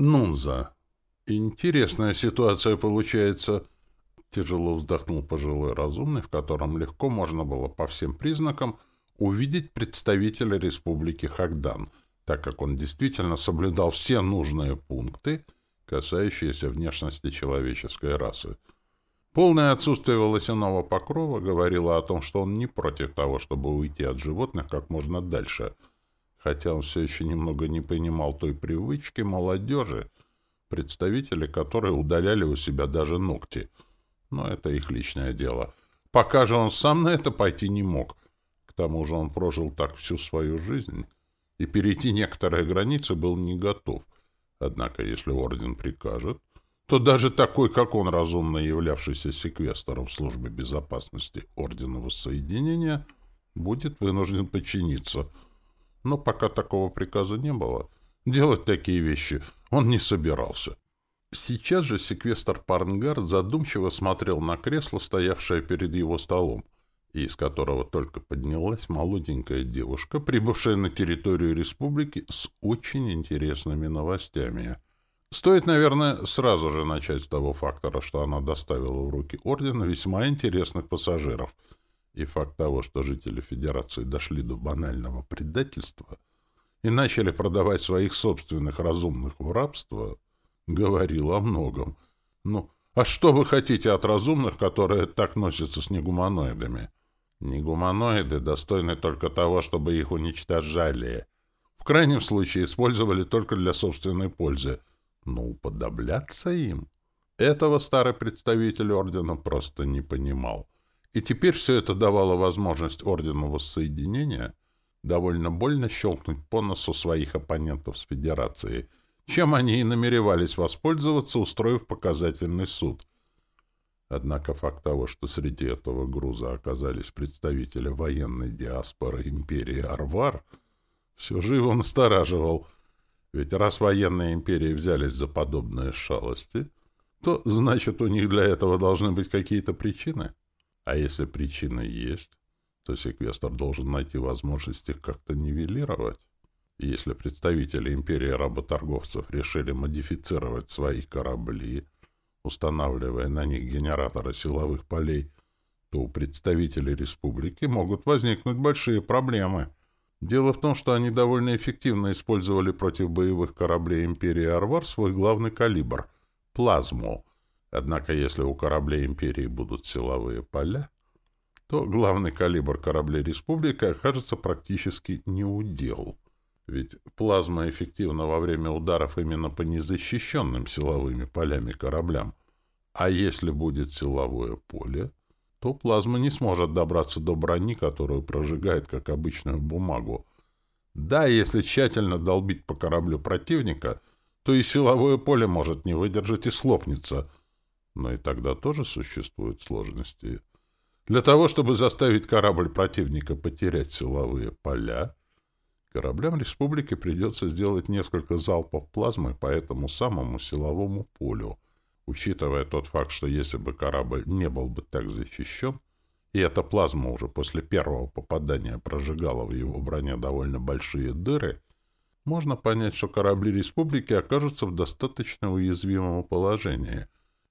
Нунза. Интересная ситуация получается. Тяжело вздохнул пожилой разумный, в котором легко можно было по всем признакам увидеть представителя республики Хагдан, так как он действительно соблюдал все нужные пункты, касающиеся внешности человеческой расы. Полное отсутствие волосяного покрова говорило о том, что он не против того, чтобы уйти от животных как можно дальше, хотя он все еще немного не понимал той привычки молодежи, представители которой удаляли у себя даже ногти. Но это их личное дело. Пока же он сам на это пойти не мог. К тому же он прожил так всю свою жизнь, и перейти некоторые границы был не готов. Однако, если орден прикажет, то даже такой, как он, разумно являвшийся секвестором службы безопасности Ордена Воссоединения, будет вынужден подчиниться. Но пока такого приказа не было, делать такие вещи он не собирался. Сейчас же секвестр Парнгар задумчиво смотрел на кресло, стоявшее перед его столом, и из которого только поднялась молоденькая девушка, прибывшая на территорию республики с очень интересными новостями — Стоит, наверное, сразу же начать с того фактора, что она доставила в руки ордена весьма интересных пассажиров. И факт того, что жители Федерации дошли до банального предательства и начали продавать своих собственных разумных в рабство, говорил о многом. Ну, а что вы хотите от разумных, которые так носятся с негуманоидами? Негуманоиды достойны только того, чтобы их уничтожали. В крайнем случае использовали только для собственной пользы — но уподобляться им? Этого старый представитель ордена просто не понимал. И теперь все это давало возможность ордену воссоединения довольно больно щелкнуть по носу своих оппонентов с Федерацией, чем они и намеревались воспользоваться, устроив показательный суд. Однако факт того, что среди этого груза оказались представители военной диаспоры империи Арвар, все же его настораживал — ведь раз военные империи взялись за подобные шалости, то, значит, у них для этого должны быть какие-то причины. А если причины есть, то секвестр должен найти возможность их как-то нивелировать. Если представители империи работорговцев решили модифицировать свои корабли, устанавливая на них генераторы силовых полей, то у представителей республики могут возникнуть большие проблемы — Дело в том, что они довольно эффективно использовали против боевых кораблей Империи Арвар свой главный калибр — плазму. Однако, если у кораблей Империи будут силовые поля, то главный калибр кораблей Республики окажется практически неудел. Ведь плазма эффективна во время ударов именно по незащищенным силовыми полями кораблям. А если будет силовое поле, то плазма не сможет добраться до брони, которую прожигает, как обычную бумагу. Да, если тщательно долбить по кораблю противника, то и силовое поле может не выдержать и слопнется. Но и тогда тоже существуют сложности. Для того, чтобы заставить корабль противника потерять силовые поля, кораблям республики придется сделать несколько залпов плазмы по этому самому силовому полю — Учитывая тот факт, что если бы корабль не был бы так защищен, и эта плазма уже после первого попадания прожигала в его броне довольно большие дыры, можно понять, что корабли республики окажутся в достаточно уязвимом положении,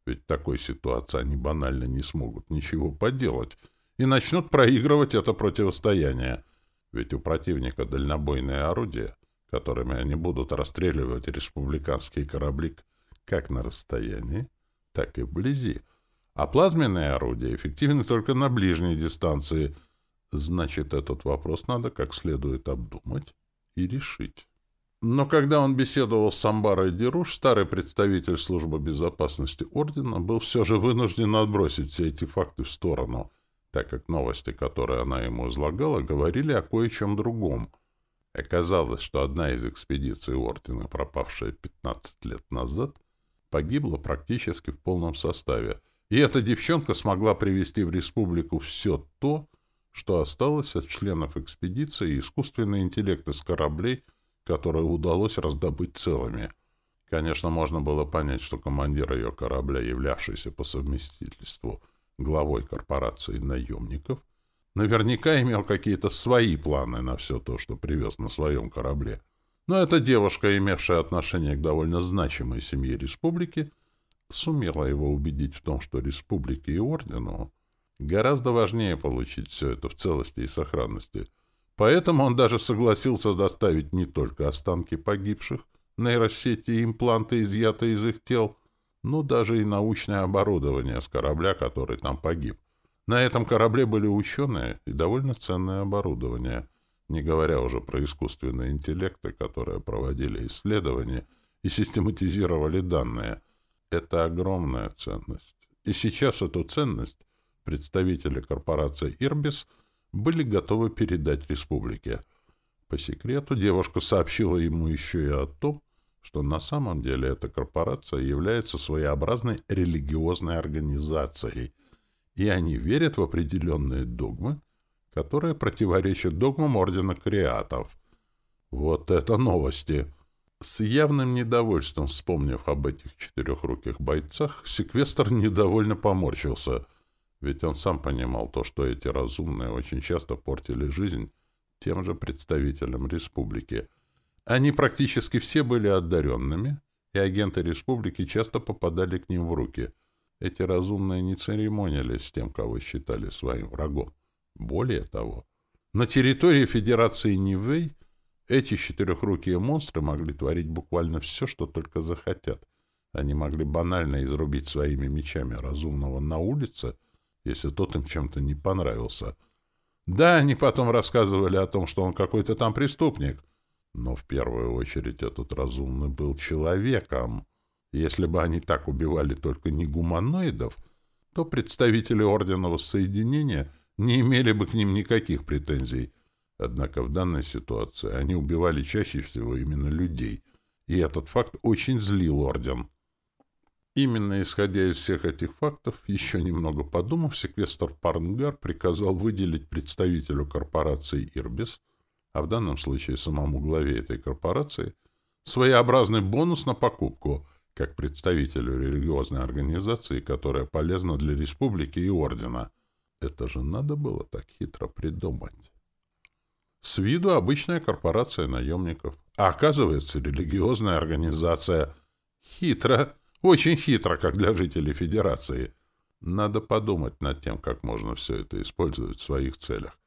ведь в такой ситуации они банально не смогут ничего поделать и начнут проигрывать это противостояние, ведь у противника дальнобойные орудия, которыми они будут расстреливать республиканские корабли как на расстоянии, так и вблизи. А плазменные орудия эффективны только на ближней дистанции. Значит, этот вопрос надо как следует обдумать и решить. Но когда он беседовал с Самбарой Деруш, старый представитель службы безопасности Ордена был все же вынужден отбросить все эти факты в сторону, так как новости, которые она ему излагала, говорили о кое-чем другом. Оказалось, что одна из экспедиций Ордена, пропавшая 15 лет назад, погибла практически в полном составе. И эта девчонка смогла привести в республику все то, что осталось от членов экспедиции и искусственный интеллект из кораблей, которые удалось раздобыть целыми. Конечно, можно было понять, что командир ее корабля, являвшийся по совместительству главой корпорации наемников, наверняка имел какие-то свои планы на все то, что привез на своем корабле. Но эта девушка, имевшая отношение к довольно значимой семье республики, сумела его убедить в том, что республике и ордену гораздо важнее получить все это в целости и сохранности. Поэтому он даже согласился доставить не только останки погибших, нейросети и импланты, изъятые из их тел, но даже и научное оборудование с корабля, который там погиб. На этом корабле были ученые и довольно ценное оборудование, не говоря уже про искусственные интеллекты, которые проводили исследования и систематизировали данные. Это огромная ценность. И сейчас эту ценность представители корпорации «Ирбис» были готовы передать республике. По секрету девушка сообщила ему еще и о том, что на самом деле эта корпорация является своеобразной религиозной организацией, и они верят в определенные догмы, которые противоречат догмам Ордена Креатов. Вот это новости! С явным недовольством вспомнив об этих четырехруких бойцах, секвестр недовольно поморщился, ведь он сам понимал то, что эти разумные очень часто портили жизнь тем же представителям республики — они практически все были одаренными, и агенты республики часто попадали к ним в руки. Эти разумные не церемонились с тем, кого считали своим врагом. Более того, на территории Федерации Нивэй эти четырехрукие монстры могли творить буквально все, что только захотят. Они могли банально изрубить своими мечами разумного на улице, если тот им чем-то не понравился. Да, они потом рассказывали о том, что он какой-то там преступник, но в первую очередь этот разумный был человеком. Если бы они так убивали только не гуманоидов, то представители Ордена Воссоединения не имели бы к ним никаких претензий. Однако в данной ситуации они убивали чаще всего именно людей, и этот факт очень злил Орден. Именно исходя из всех этих фактов, еще немного подумав, секвестр Парнгар приказал выделить представителю корпорации «Ирбис» а в данном случае самому главе этой корпорации, своеобразный бонус на покупку, как представителю религиозной организации, которая полезна для республики и ордена. Это же надо было так хитро придумать. С виду обычная корпорация наемников, а оказывается религиозная организация. Хитро, очень хитро, как для жителей Федерации. Надо подумать над тем, как можно все это использовать в своих целях.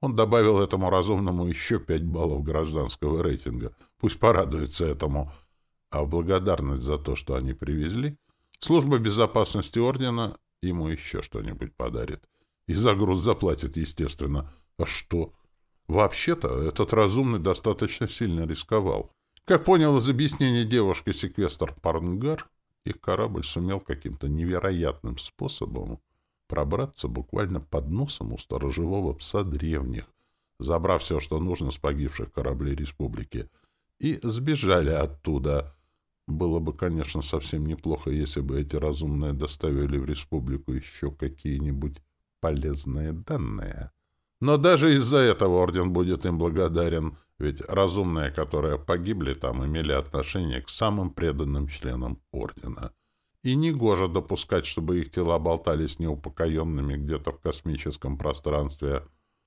Он добавил этому разумному еще пять баллов гражданского рейтинга. Пусть порадуется этому. А в благодарность за то, что они привезли, служба безопасности ордена ему еще что-нибудь подарит. И за груз заплатит, естественно. А что? Вообще-то, этот разумный достаточно сильно рисковал. Как понял из объяснения девушки секвестр Парнгар, их корабль сумел каким-то невероятным способом пробраться буквально под носом у сторожевого пса древних, забрав все, что нужно с погибших кораблей республики, и сбежали оттуда. Было бы, конечно, совсем неплохо, если бы эти разумные доставили в республику еще какие-нибудь полезные данные. Но даже из-за этого орден будет им благодарен, ведь разумные, которые погибли там, имели отношение к самым преданным членам ордена и негоже допускать, чтобы их тела болтались неупокоенными где-то в космическом пространстве.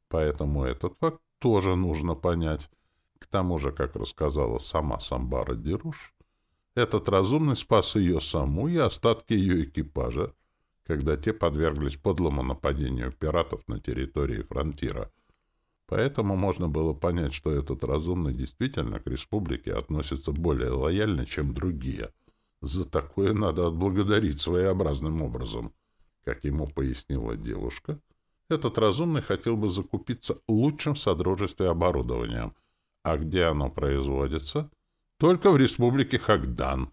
Поэтому этот факт тоже нужно понять. К тому же, как рассказала сама Самбара Деруш, этот разумный спас ее саму и остатки ее экипажа, когда те подверглись подлому нападению пиратов на территории фронтира. Поэтому можно было понять, что этот разумный действительно к республике относится более лояльно, чем другие — за такое надо отблагодарить своеобразным образом. Как ему пояснила девушка, этот разумный хотел бы закупиться лучшим в Содружестве оборудованием. А где оно производится? Только в республике Хагдан.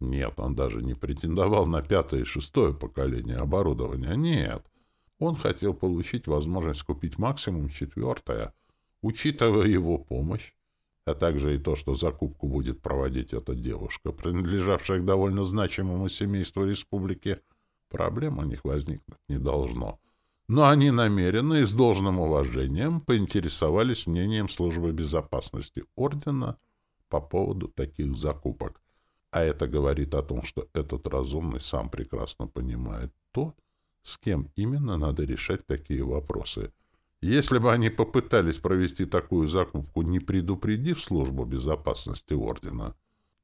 Нет, он даже не претендовал на пятое и шестое поколение оборудования. Нет. Он хотел получить возможность купить максимум четвертое. Учитывая его помощь, а также и то, что закупку будет проводить эта девушка, принадлежавшая к довольно значимому семейству республики, проблем у них возникнуть не должно. Но они намеренно и с должным уважением поинтересовались мнением службы безопасности ордена по поводу таких закупок. А это говорит о том, что этот разумный сам прекрасно понимает то, с кем именно надо решать такие вопросы — Если бы они попытались провести такую закупку, не предупредив службу безопасности Ордена,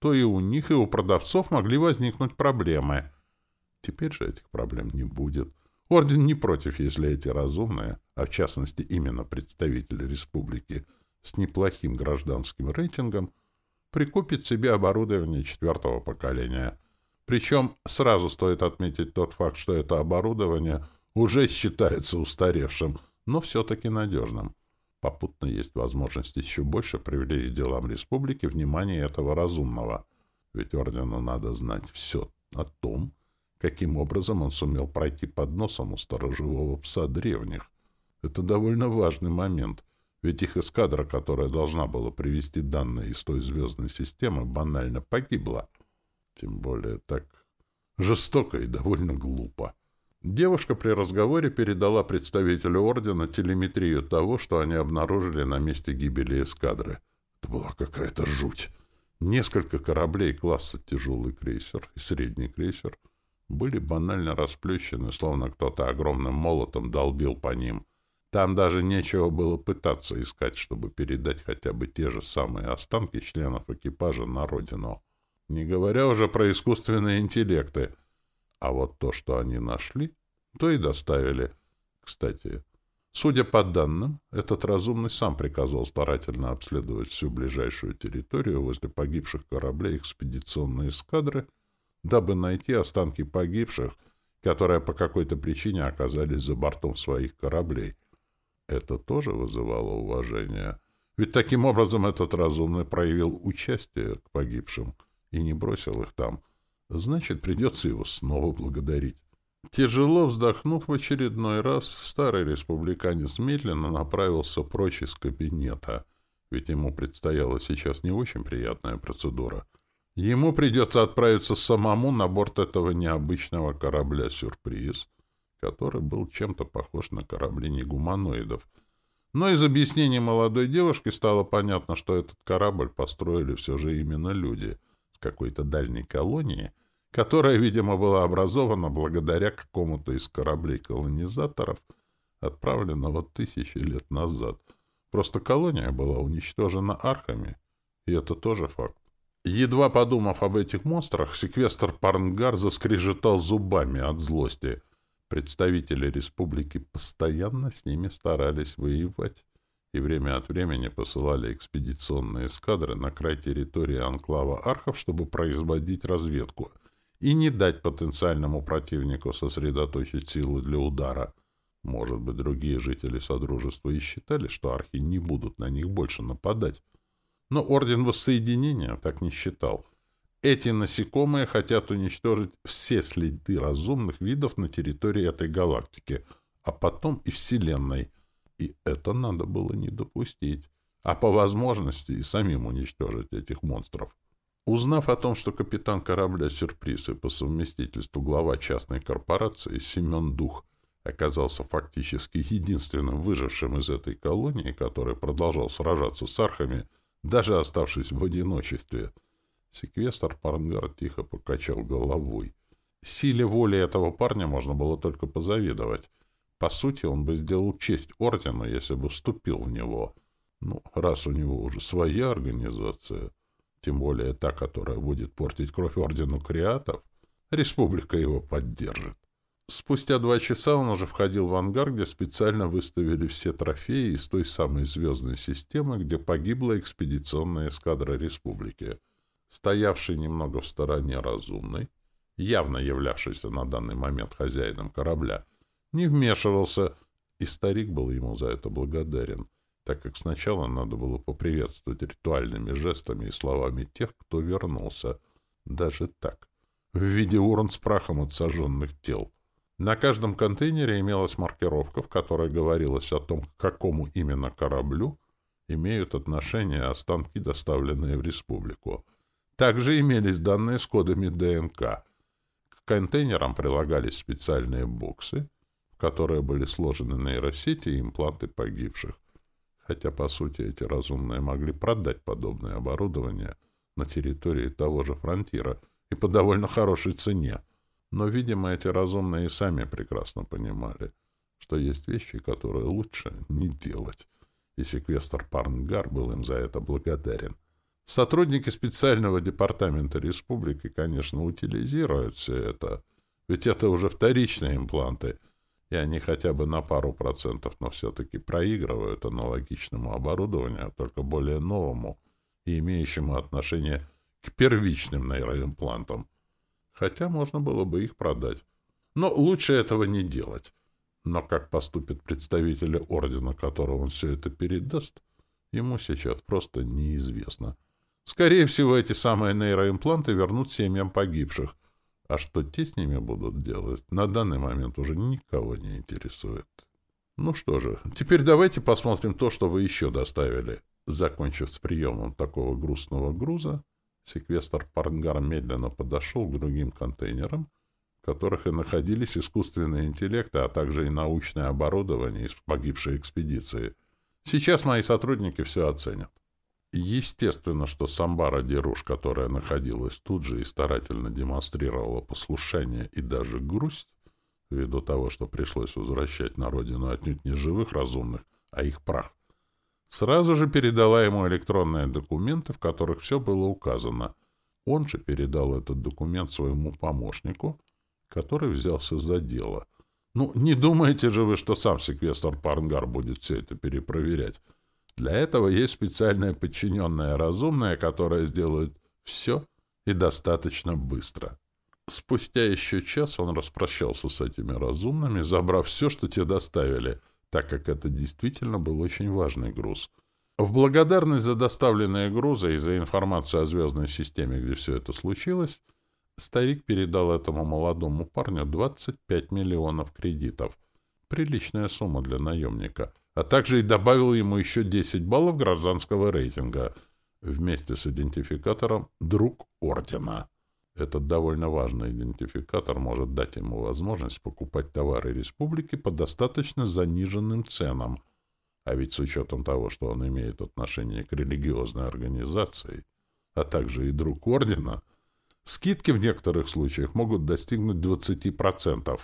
то и у них, и у продавцов могли возникнуть проблемы. Теперь же этих проблем не будет. Орден не против, если эти разумные, а в частности именно представители республики, с неплохим гражданским рейтингом, прикупит себе оборудование четвертого поколения. Причем сразу стоит отметить тот факт, что это оборудование уже считается устаревшим, но все-таки надежным. Попутно есть возможность еще больше привлечь делам республики внимание этого разумного. Ведь ордену надо знать все о том, каким образом он сумел пройти под носом у сторожевого пса древних. Это довольно важный момент, ведь их эскадра, которая должна была привести данные из той звездной системы, банально погибла. Тем более так жестоко и довольно глупо. Девушка при разговоре передала представителю ордена телеметрию того, что они обнаружили на месте гибели эскадры. Это была какая-то жуть. Несколько кораблей класса тяжелый крейсер и средний крейсер были банально расплющены, словно кто-то огромным молотом долбил по ним. Там даже нечего было пытаться искать, чтобы передать хотя бы те же самые останки членов экипажа на родину. Не говоря уже про искусственные интеллекты — а вот то, что они нашли, то и доставили. Кстати, судя по данным, этот разумный сам приказал старательно обследовать всю ближайшую территорию возле погибших кораблей экспедиционной эскадры, дабы найти останки погибших, которые по какой-то причине оказались за бортом своих кораблей. Это тоже вызывало уважение. Ведь таким образом этот разумный проявил участие к погибшим и не бросил их там — Значит, придется его снова благодарить. Тяжело вздохнув в очередной раз, старый республиканец медленно направился прочь из кабинета, ведь ему предстояла сейчас не очень приятная процедура. Ему придется отправиться самому на борт этого необычного корабля-сюрприз, который был чем-то похож на корабли негуманоидов. Но из объяснений молодой девушки стало понятно, что этот корабль построили все же именно люди какой-то дальней колонии — которая, видимо, была образована благодаря какому-то из кораблей колонизаторов, отправленного тысячи лет назад. Просто колония была уничтожена архами, и это тоже факт. Едва подумав об этих монстрах, секвестр Парнгар заскрежетал зубами от злости. Представители республики постоянно с ними старались воевать и время от времени посылали экспедиционные эскадры на край территории анклава архов, чтобы производить разведку — и не дать потенциальному противнику сосредоточить силы для удара. Может быть, другие жители Содружества и считали, что архи не будут на них больше нападать. Но Орден Воссоединения так не считал. Эти насекомые хотят уничтожить все следы разумных видов на территории этой галактики, а потом и Вселенной. И это надо было не допустить, а по возможности и самим уничтожить этих монстров. Узнав о том, что капитан корабля «Сюрприз» и по совместительству глава частной корпорации Семен Дух оказался фактически единственным выжившим из этой колонии, который продолжал сражаться с архами, даже оставшись в одиночестве, секвестр Парнгар тихо покачал головой. Силе воли этого парня можно было только позавидовать. По сути, он бы сделал честь ордену, если бы вступил в него. Ну, раз у него уже своя организация тем более та, которая будет портить кровь ордену креатов, республика его поддержит. Спустя два часа он уже входил в ангар, где специально выставили все трофеи из той самой звездной системы, где погибла экспедиционная эскадра республики. Стоявший немного в стороне разумный, явно являвшийся на данный момент хозяином корабля, не вмешивался, и старик был ему за это благодарен — так как сначала надо было поприветствовать ритуальными жестами и словами тех, кто вернулся. Даже так. В виде урн с прахом от сожженных тел. На каждом контейнере имелась маркировка, в которой говорилось о том, к какому именно кораблю имеют отношение останки, доставленные в республику. Также имелись данные с кодами ДНК. К контейнерам прилагались специальные боксы, которые были сложены нейросети и импланты погибших хотя, по сути, эти разумные могли продать подобное оборудование на территории того же фронтира и по довольно хорошей цене. Но, видимо, эти разумные и сами прекрасно понимали, что есть вещи, которые лучше не делать. И секвестр Парнгар был им за это благодарен. Сотрудники специального департамента республики, конечно, утилизируют все это, ведь это уже вторичные импланты, и они хотя бы на пару процентов, но все-таки проигрывают аналогичному оборудованию, только более новому и имеющему отношение к первичным нейроимплантам. Хотя можно было бы их продать. Но лучше этого не делать. Но как поступит представитель ордена, которого он все это передаст, ему сейчас просто неизвестно. Скорее всего, эти самые нейроимпланты вернут семьям погибших. А что те с ними будут делать, на данный момент уже никого не интересует. Ну что же, теперь давайте посмотрим то, что вы еще доставили. Закончив с приемом такого грустного груза, секвестр Парнгар медленно подошел к другим контейнерам, в которых и находились искусственные интеллекты, а также и научное оборудование из погибшей экспедиции. Сейчас мои сотрудники все оценят. Естественно, что Самбара Деруш, которая находилась тут же и старательно демонстрировала послушание и даже грусть, ввиду того, что пришлось возвращать на родину отнюдь не живых разумных, а их прах, сразу же передала ему электронные документы, в которых все было указано. Он же передал этот документ своему помощнику, который взялся за дело. Ну, не думаете же вы, что сам секвестр Парнгар будет все это перепроверять? Для этого есть специальное подчиненное разумное, которое сделает все и достаточно быстро. Спустя еще час он распрощался с этими разумными, забрав все, что те доставили, так как это действительно был очень важный груз. В благодарность за доставленные грузы и за информацию о звездной системе, где все это случилось, старик передал этому молодому парню 25 миллионов кредитов. Приличная сумма для наемника — а также и добавил ему еще 10 баллов гражданского рейтинга вместе с идентификатором «Друг Ордена». Этот довольно важный идентификатор может дать ему возможность покупать товары республики по достаточно заниженным ценам, а ведь с учетом того, что он имеет отношение к религиозной организации, а также и друг ордена, скидки в некоторых случаях могут достигнуть 20%.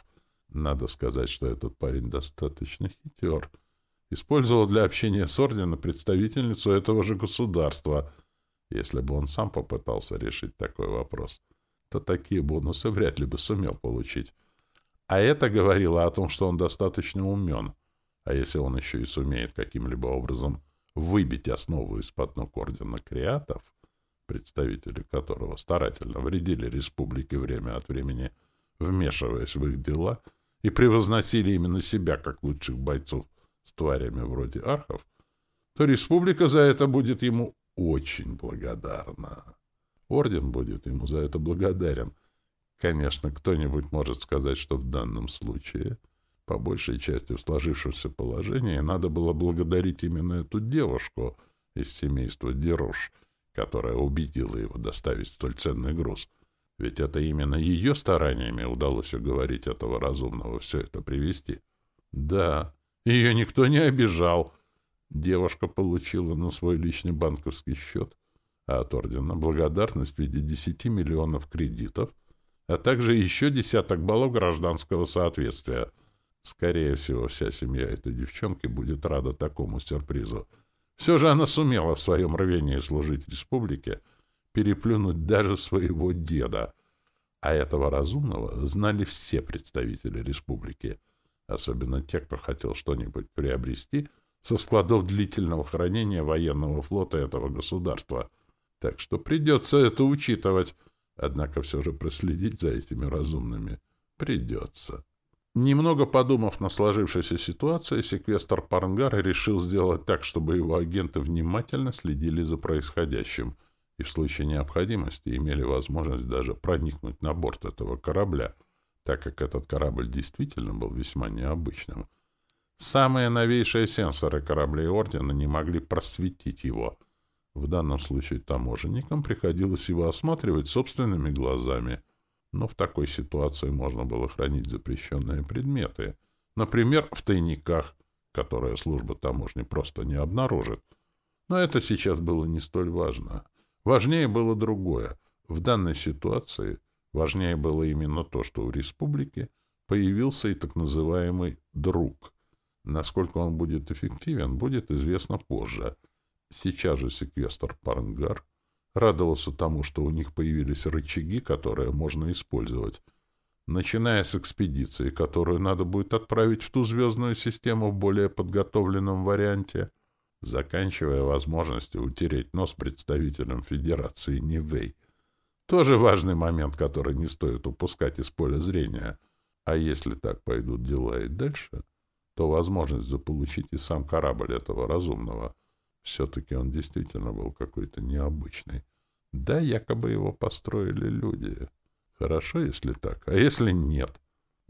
Надо сказать, что этот парень достаточно хитер — использовал для общения с орденом представительницу этого же государства. Если бы он сам попытался решить такой вопрос, то такие бонусы вряд ли бы сумел получить. А это говорило о том, что он достаточно умен. А если он еще и сумеет каким-либо образом выбить основу из-под ног ордена креатов, представители которого старательно вредили республике время от времени, вмешиваясь в их дела, и превозносили именно себя как лучших бойцов с тварями вроде архов, то республика за это будет ему очень благодарна. Орден будет ему за это благодарен. Конечно, кто-нибудь может сказать, что в данном случае, по большей части в сложившемся положении, надо было благодарить именно эту девушку из семейства Дерош, которая убедила его доставить столь ценный груз. Ведь это именно ее стараниями удалось уговорить этого разумного все это привести. Да, ее никто не обижал. Девушка получила на свой личный банковский счет, а от ордена благодарность в виде 10 миллионов кредитов, а также еще десяток баллов гражданского соответствия. Скорее всего, вся семья этой девчонки будет рада такому сюрпризу. Все же она сумела в своем рвении служить республике переплюнуть даже своего деда. А этого разумного знали все представители республики — особенно те, кто хотел что-нибудь приобрести со складов длительного хранения военного флота этого государства. Так что придется это учитывать, однако все же проследить за этими разумными придется. Немного подумав на сложившейся ситуации, секвестр Парнгар решил сделать так, чтобы его агенты внимательно следили за происходящим и в случае необходимости имели возможность даже проникнуть на борт этого корабля — так как этот корабль действительно был весьма необычным. Самые новейшие сенсоры кораблей Ордена не могли просветить его. В данном случае таможенникам приходилось его осматривать собственными глазами. Но в такой ситуации можно было хранить запрещенные предметы. Например, в тайниках, которые служба таможни просто не обнаружит. Но это сейчас было не столь важно. Важнее было другое. В данной ситуации Важнее было именно то, что в республике появился и так называемый «друг», Насколько он будет эффективен, будет известно позже. Сейчас же секвестр Парнгар радовался тому, что у них появились рычаги, которые можно использовать. Начиная с экспедиции, которую надо будет отправить в ту звездную систему в более подготовленном варианте, заканчивая возможностью утереть нос представителям Федерации Нивэй. Тоже важный момент, который не стоит упускать из поля зрения. А если так пойдут дела и дальше то возможность заполучить и сам корабль этого разумного. Все-таки он действительно был какой-то необычный. Да, якобы его построили люди. Хорошо, если так. А если нет?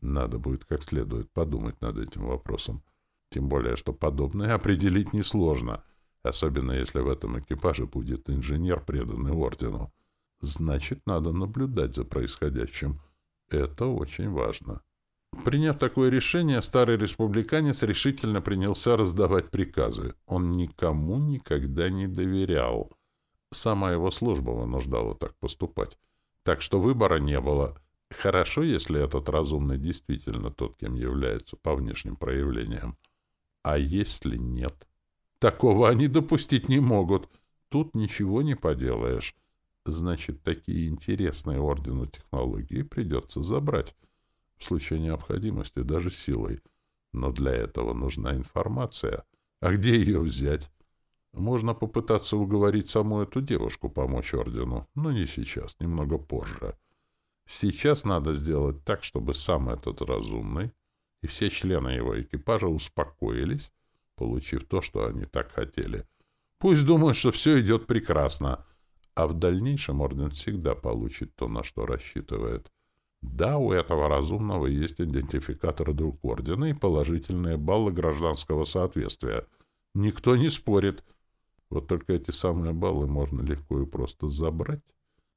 Надо будет как следует подумать над этим вопросом. Тем более, что подобное определить несложно, особенно если в этом экипаже будет инженер, преданный ордену. Значит, надо наблюдать за происходящим. Это очень важно. Приняв такое решение, старый республиканец решительно принялся раздавать приказы. Он никому никогда не доверял. Сама его служба вынуждала так поступать. Так что выбора не было. Хорошо, если этот разумный действительно тот, кем является по внешним проявлениям. А если нет? Такого они допустить не могут. Тут ничего не поделаешь. Значит, такие интересные ордену технологии придется забрать в случае необходимости даже силой. Но для этого нужна информация. А где ее взять? Можно попытаться уговорить саму эту девушку помочь ордену, но не сейчас, немного позже. Сейчас надо сделать так, чтобы сам этот разумный и все члены его экипажа успокоились, получив то, что они так хотели. Пусть думают, что все идет прекрасно, а в дальнейшем орден всегда получит то, на что рассчитывает. Да, у этого разумного есть идентификатор друг ордена и положительные баллы гражданского соответствия. Никто не спорит. Вот только эти самые баллы можно легко и просто забрать,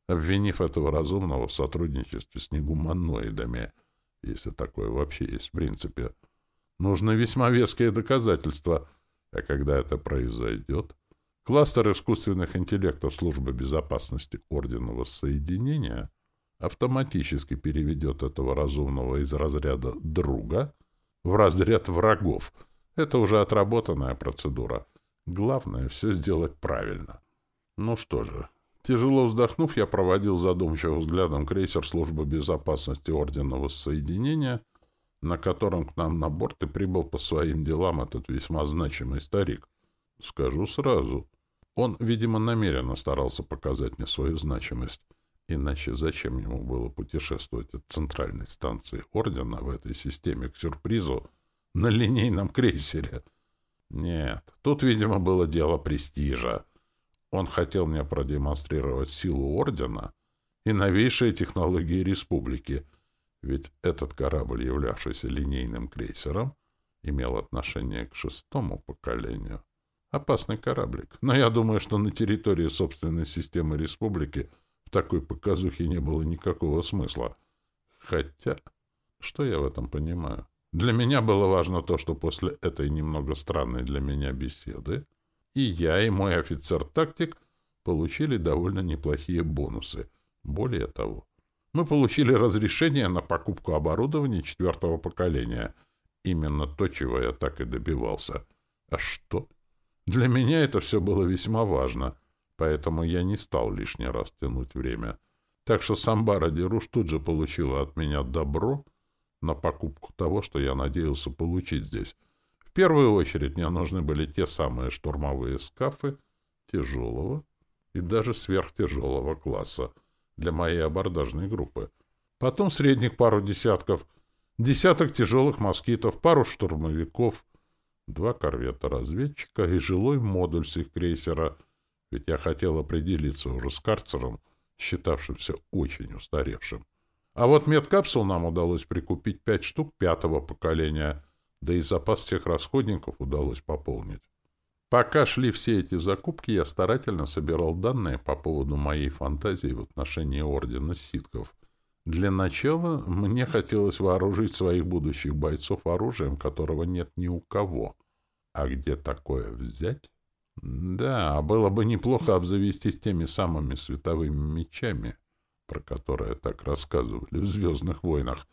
обвинив этого разумного в сотрудничестве с негуманоидами, если такое вообще есть в принципе. Нужны весьма веские доказательства, а когда это произойдет, кластер искусственных интеллектов Службы безопасности Ордена Воссоединения — автоматически переведет этого разумного из разряда «друга» в разряд врагов. Это уже отработанная процедура. Главное — все сделать правильно. Ну что же, тяжело вздохнув, я проводил задумчивым взглядом крейсер службы безопасности Ордена Воссоединения, на котором к нам на борт и прибыл по своим делам этот весьма значимый старик. Скажу сразу. Он, видимо, намеренно старался показать мне свою значимость. Иначе зачем ему было путешествовать от центральной станции Ордена в этой системе к сюрпризу на линейном крейсере? Нет, тут, видимо, было дело престижа. Он хотел мне продемонстрировать силу Ордена и новейшие технологии Республики, ведь этот корабль, являвшийся линейным крейсером, имел отношение к шестому поколению. Опасный кораблик, но я думаю, что на территории собственной системы Республики — в такой показухе не было никакого смысла. Хотя, что я в этом понимаю? Для меня было важно то, что после этой немного странной для меня беседы и я, и мой офицер-тактик получили довольно неплохие бонусы. Более того, мы получили разрешение на покупку оборудования четвертого поколения. Именно то, чего я так и добивался. А что? Для меня это все было весьма важно — поэтому я не стал лишний раз тянуть время. Так что Самбара Деруш тут же получила от меня добро на покупку того, что я надеялся получить здесь. В первую очередь мне нужны были те самые штурмовые скафы тяжелого и даже сверхтяжелого класса для моей абордажной группы. Потом средних пару десятков, десяток тяжелых москитов, пару штурмовиков, два корвета-разведчика и жилой модуль с их крейсера — ведь я хотел определиться уже с карцером, считавшимся очень устаревшим. А вот медкапсул нам удалось прикупить пять штук пятого поколения, да и запас всех расходников удалось пополнить. Пока шли все эти закупки, я старательно собирал данные по поводу моей фантазии в отношении Ордена Ситков. Для начала мне хотелось вооружить своих будущих бойцов оружием, которого нет ни у кого. А где такое взять? Да, было бы неплохо обзавестись теми самыми световыми мечами, про которые так рассказывали в «Звездных войнах».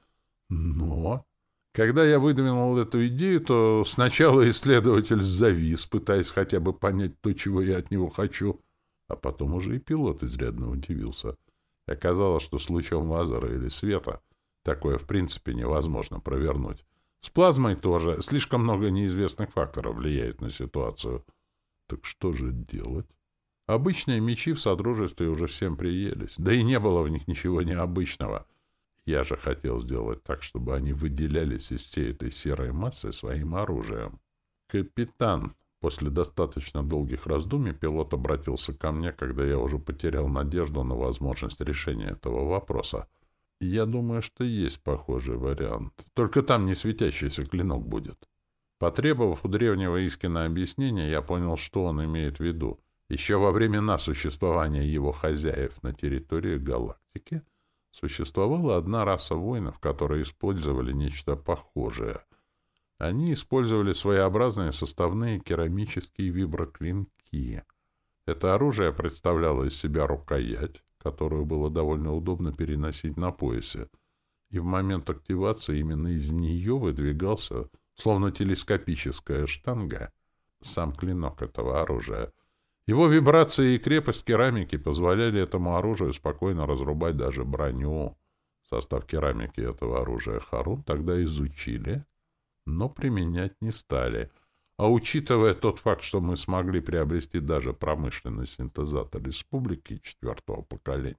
Но Когда я выдвинул эту идею, то сначала исследователь завис, пытаясь хотя бы понять то, чего я от него хочу, а потом уже и пилот изрядно удивился. Оказалось, что с лучом лазера или света такое в принципе невозможно провернуть. С плазмой тоже. Слишком много неизвестных факторов влияет на ситуацию. Так что же делать? Обычные мечи в Содружестве уже всем приелись. Да и не было в них ничего необычного. Я же хотел сделать так, чтобы они выделялись из всей этой серой массы своим оружием. «Капитан!» После достаточно долгих раздумий пилот обратился ко мне, когда я уже потерял надежду на возможность решения этого вопроса. Я думаю, что есть похожий вариант. Только там не светящийся клинок будет. Потребовав у древнего Искина объяснения, я понял, что он имеет в виду. Еще во времена существования его хозяев на территории галактики существовала одна раса воинов, которые использовали нечто похожее — они использовали своеобразные составные керамические виброклинки. Это оружие представляло из себя рукоять, которую было довольно удобно переносить на поясе, и в момент активации именно из нее выдвигался, словно телескопическая штанга, сам клинок этого оружия. Его вибрации и крепость керамики позволяли этому оружию спокойно разрубать даже броню. Состав керамики этого оружия Харун тогда изучили — но применять не стали. А учитывая тот факт, что мы смогли приобрести даже промышленный синтезатор республики четвертого поколения,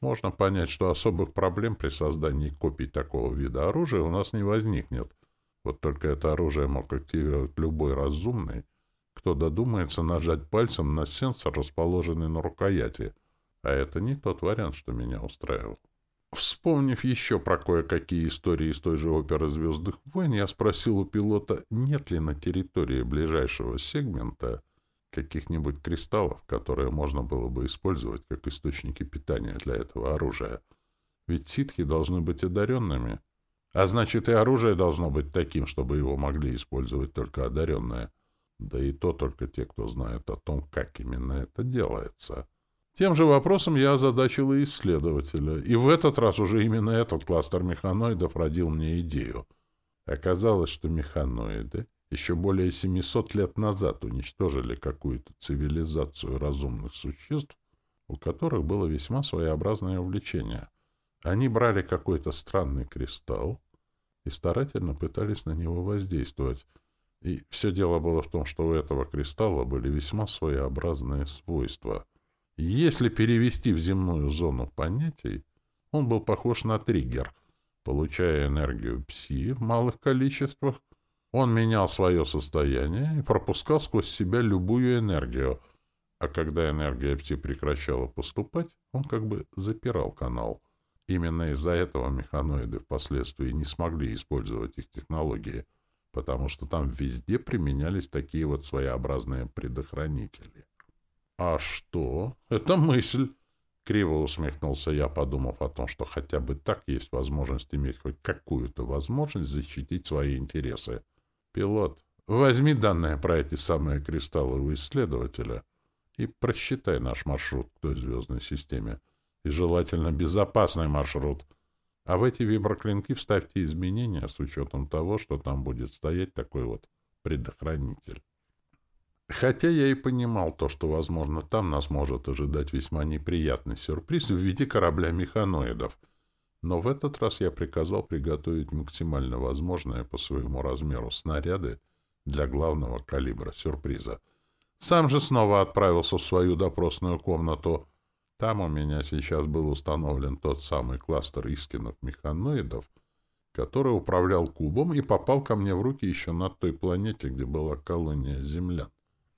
можно понять, что особых проблем при создании копий такого вида оружия у нас не возникнет. Вот только это оружие мог активировать любой разумный, кто додумается нажать пальцем на сенсор, расположенный на рукояти. А это не тот вариант, что меня устраивал. Вспомнив еще про кое-какие истории из той же оперы «Звездных войн», я спросил у пилота, нет ли на территории ближайшего сегмента каких-нибудь кристаллов, которые можно было бы использовать как источники питания для этого оружия. Ведь ситхи должны быть одаренными, а значит и оружие должно быть таким, чтобы его могли использовать только одаренные. Да и то только те, кто знает о том, как именно это делается. Тем же вопросом я озадачил и исследователя, и в этот раз уже именно этот кластер механоидов родил мне идею. Оказалось, что механоиды еще более 700 лет назад уничтожили какую-то цивилизацию разумных существ, у которых было весьма своеобразное увлечение. Они брали какой-то странный кристалл и старательно пытались на него воздействовать. И все дело было в том, что у этого кристалла были весьма своеобразные свойства — если перевести в земную зону понятий, он был похож на триггер. Получая энергию пси в малых количествах, он менял свое состояние и пропускал сквозь себя любую энергию, а когда энергия пси прекращала поступать, он как бы запирал канал. Именно из-за этого механоиды впоследствии не смогли использовать их технологии, потому что там везде применялись такие вот своеобразные предохранители. «А что? Это мысль!» Криво усмехнулся я, подумав о том, что хотя бы так есть возможность иметь хоть какую-то возможность защитить свои интересы. «Пилот, возьми данные про эти самые кристаллы у исследователя и просчитай наш маршрут к той звездной системе. И желательно безопасный маршрут. А в эти виброклинки вставьте изменения с учетом того, что там будет стоять такой вот предохранитель». Хотя я и понимал то, что, возможно, там нас может ожидать весьма неприятный сюрприз в виде корабля механоидов. Но в этот раз я приказал приготовить максимально возможное по своему размеру снаряды для главного калибра сюрприза. Сам же снова отправился в свою допросную комнату. Там у меня сейчас был установлен тот самый кластер искинов механоидов, который управлял кубом и попал ко мне в руки еще на той планете, где была колония землян.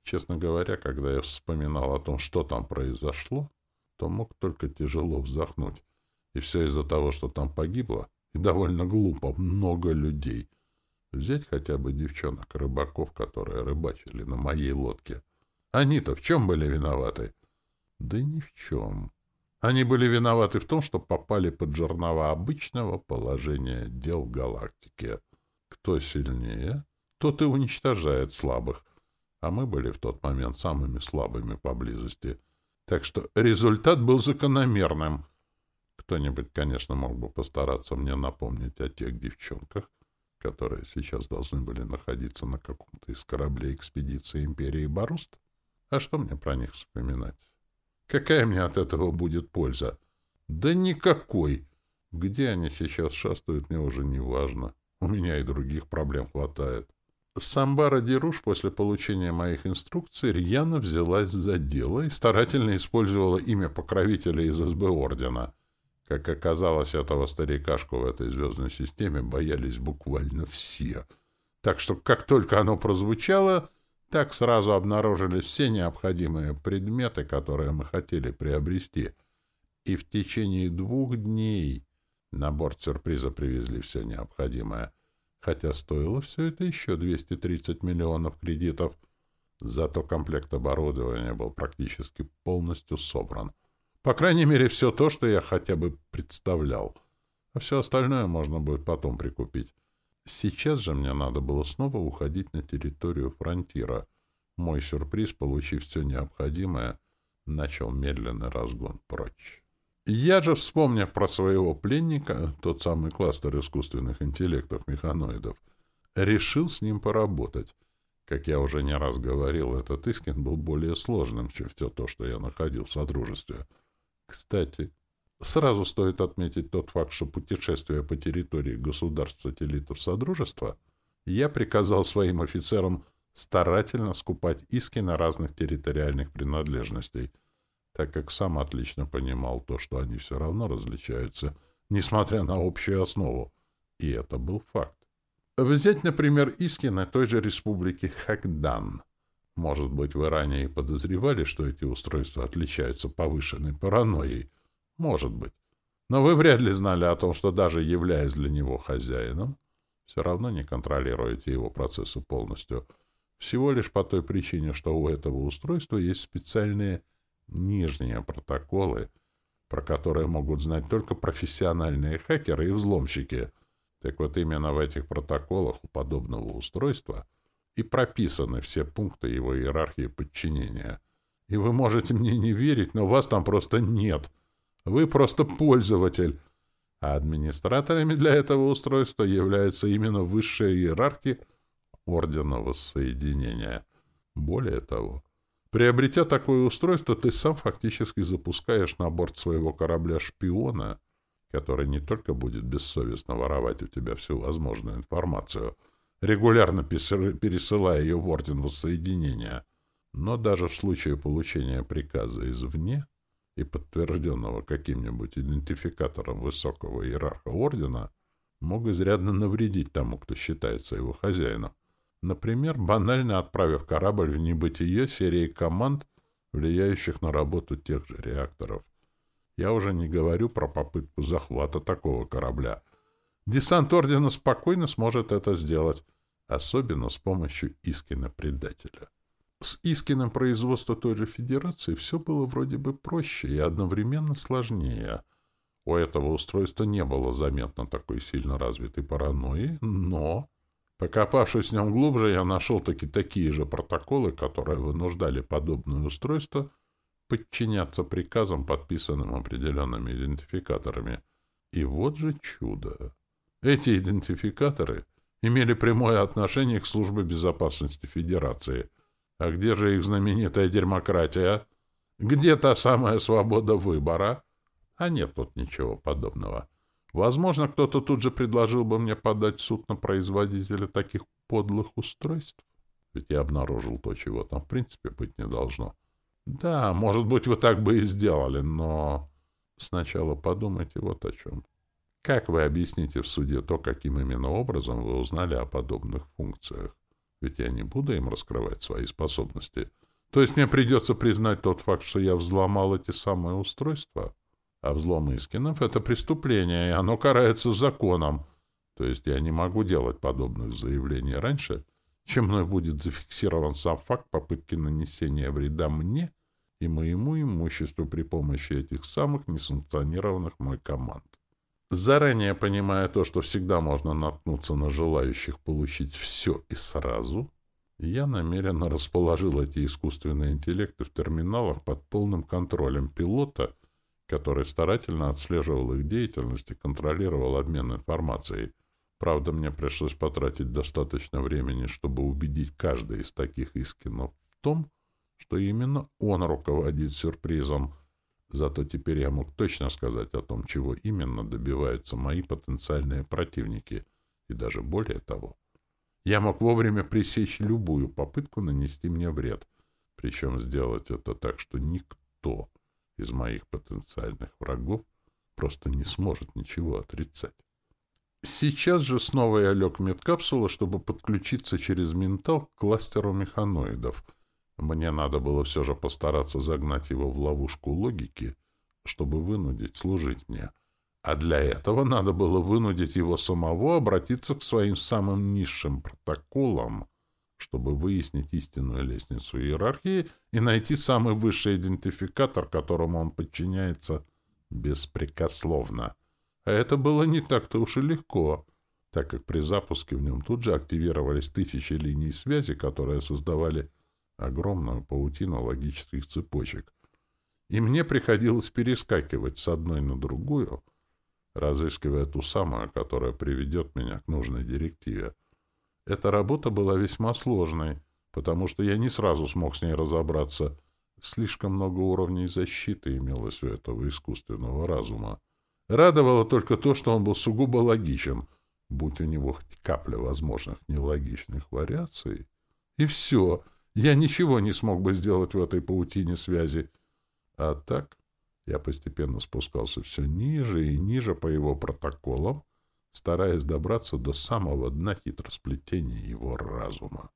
Честно говоря, когда я вспоминал о том, что там произошло, то мог только тяжело вздохнуть. И все из-за того, что там погибло, и довольно глупо, много людей. Взять хотя бы девчонок-рыбаков, которые рыбачили на моей лодке. Они-то в чем были виноваты? Да ни в чем. Они были виноваты в том, что попали под жернова обычного положения дел в галактике. Кто сильнее, тот и уничтожает слабых — а мы были в тот момент самыми слабыми поблизости. Так что результат был закономерным. Кто-нибудь, конечно, мог бы постараться мне напомнить о тех девчонках, которые сейчас должны были находиться на каком-то из кораблей экспедиции Империи Баруст? А что мне про них вспоминать? Какая мне от этого будет польза? Да никакой! Где они сейчас шастают, мне уже не важно. У меня и других проблем хватает. Самбара Деруш после получения моих инструкций рьяно взялась за дело и старательно использовала имя покровителя из СБ Ордена. Как оказалось, этого старикашку в этой звездной системе боялись буквально все. Так что, как только оно прозвучало, так сразу обнаружились все необходимые предметы, которые мы хотели приобрести. И в течение двух дней на борт сюрприза привезли все необходимое — хотя стоило все это еще 230 миллионов кредитов. Зато комплект оборудования был практически полностью собран. По крайней мере, все то, что я хотя бы представлял. А все остальное можно будет потом прикупить. Сейчас же мне надо было снова уходить на территорию фронтира. Мой сюрприз, получив все необходимое, начал медленный разгон прочь. Я же, вспомнив про своего пленника, тот самый кластер искусственных интеллектов механоидов, решил с ним поработать. Как я уже не раз говорил, этот Искин был более сложным, чем все то, что я находил в Содружестве. Кстати, сразу стоит отметить тот факт, что путешествуя по территории государств-сателлитов Содружества, я приказал своим офицерам старательно скупать иски на разных территориальных принадлежностей — так как сам отлично понимал то, что они все равно различаются, несмотря на общую основу. И это был факт. Взять, например, иски на той же республике Хакдан. Может быть, вы ранее и подозревали, что эти устройства отличаются повышенной паранойей. Может быть. Но вы вряд ли знали о том, что даже являясь для него хозяином, все равно не контролируете его процессы полностью. Всего лишь по той причине, что у этого устройства есть специальные нижние протоколы, про которые могут знать только профессиональные хакеры и взломщики. Так вот именно в этих протоколах у подобного устройства и прописаны все пункты его иерархии подчинения. И вы можете мне не верить, но вас там просто нет. Вы просто пользователь. А администраторами для этого устройства являются именно высшие иерархи Ордена Воссоединения. Более того, Приобретя такое устройство, ты сам фактически запускаешь на борт своего корабля шпиона, который не только будет бессовестно воровать у тебя всю возможную информацию, регулярно пересылая ее в Орден Воссоединения, но даже в случае получения приказа извне и подтвержденного каким-нибудь идентификатором высокого иерарха Ордена, мог изрядно навредить тому, кто считается его хозяином. Например, банально отправив корабль в небытие серии команд, влияющих на работу тех же реакторов. Я уже не говорю про попытку захвата такого корабля. Десант Ордена спокойно сможет это сделать, особенно с помощью Искина-предателя. С Искиным производства той же Федерации все было вроде бы проще и одновременно сложнее. У этого устройства не было заметно такой сильно развитой паранойи, но Покопавшись в нем глубже, я нашел таки такие же протоколы, которые вынуждали подобное устройство подчиняться приказам, подписанным определенными идентификаторами. И вот же чудо! Эти идентификаторы имели прямое отношение к службе безопасности Федерации. А где же их знаменитая демократия? Где та самая свобода выбора? А нет тут ничего подобного. Возможно, кто-то тут же предложил бы мне подать суд на производителя таких подлых устройств. Ведь я обнаружил то, чего там в принципе быть не должно. Да, может быть, вы так бы и сделали, но... Сначала подумайте вот о чем. Как вы объясните в суде то, каким именно образом вы узнали о подобных функциях? Ведь я не буду им раскрывать свои способности. То есть мне придется признать тот факт, что я взломал эти самые устройства? А взлом Искинов — это преступление, и оно карается законом. То есть я не могу делать подобных заявлений раньше, чем мной будет зафиксирован сам факт попытки нанесения вреда мне и моему имуществу при помощи этих самых несанкционированных мой команд. Заранее понимая то, что всегда можно наткнуться на желающих получить все и сразу, я намеренно расположил эти искусственные интеллекты в терминалах под полным контролем пилота — который старательно отслеживал их деятельность и контролировал обмен информацией. Правда, мне пришлось потратить достаточно времени, чтобы убедить каждый из таких искинов в том, что именно он руководит сюрпризом. Зато теперь я мог точно сказать о том, чего именно добиваются мои потенциальные противники, и даже более того. Я мог вовремя пресечь любую попытку нанести мне вред, причем сделать это так, что никто из моих потенциальных врагов просто не сможет ничего отрицать. Сейчас же снова я лег в медкапсулу, чтобы подключиться через ментал к кластеру механоидов. Мне надо было все же постараться загнать его в ловушку логики, чтобы вынудить служить мне. А для этого надо было вынудить его самого обратиться к своим самым низшим протоколам, чтобы выяснить истинную лестницу иерархии и найти самый высший идентификатор, которому он подчиняется беспрекословно. А это было не так-то уж и легко, так как при запуске в нем тут же активировались тысячи линий связи, которые создавали огромную паутину логических цепочек. И мне приходилось перескакивать с одной на другую, разыскивая ту самую, которая приведет меня к нужной директиве. Эта работа была весьма сложной, потому что я не сразу смог с ней разобраться. Слишком много уровней защиты имелось у этого искусственного разума. Радовало только то, что он был сугубо логичен, будь у него хоть капля возможных нелогичных вариаций. И все, я ничего не смог бы сделать в этой паутине связи. А так я постепенно спускался все ниже и ниже по его протоколам, стараясь добраться до самого дна хитросплетения его разума.